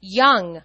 young.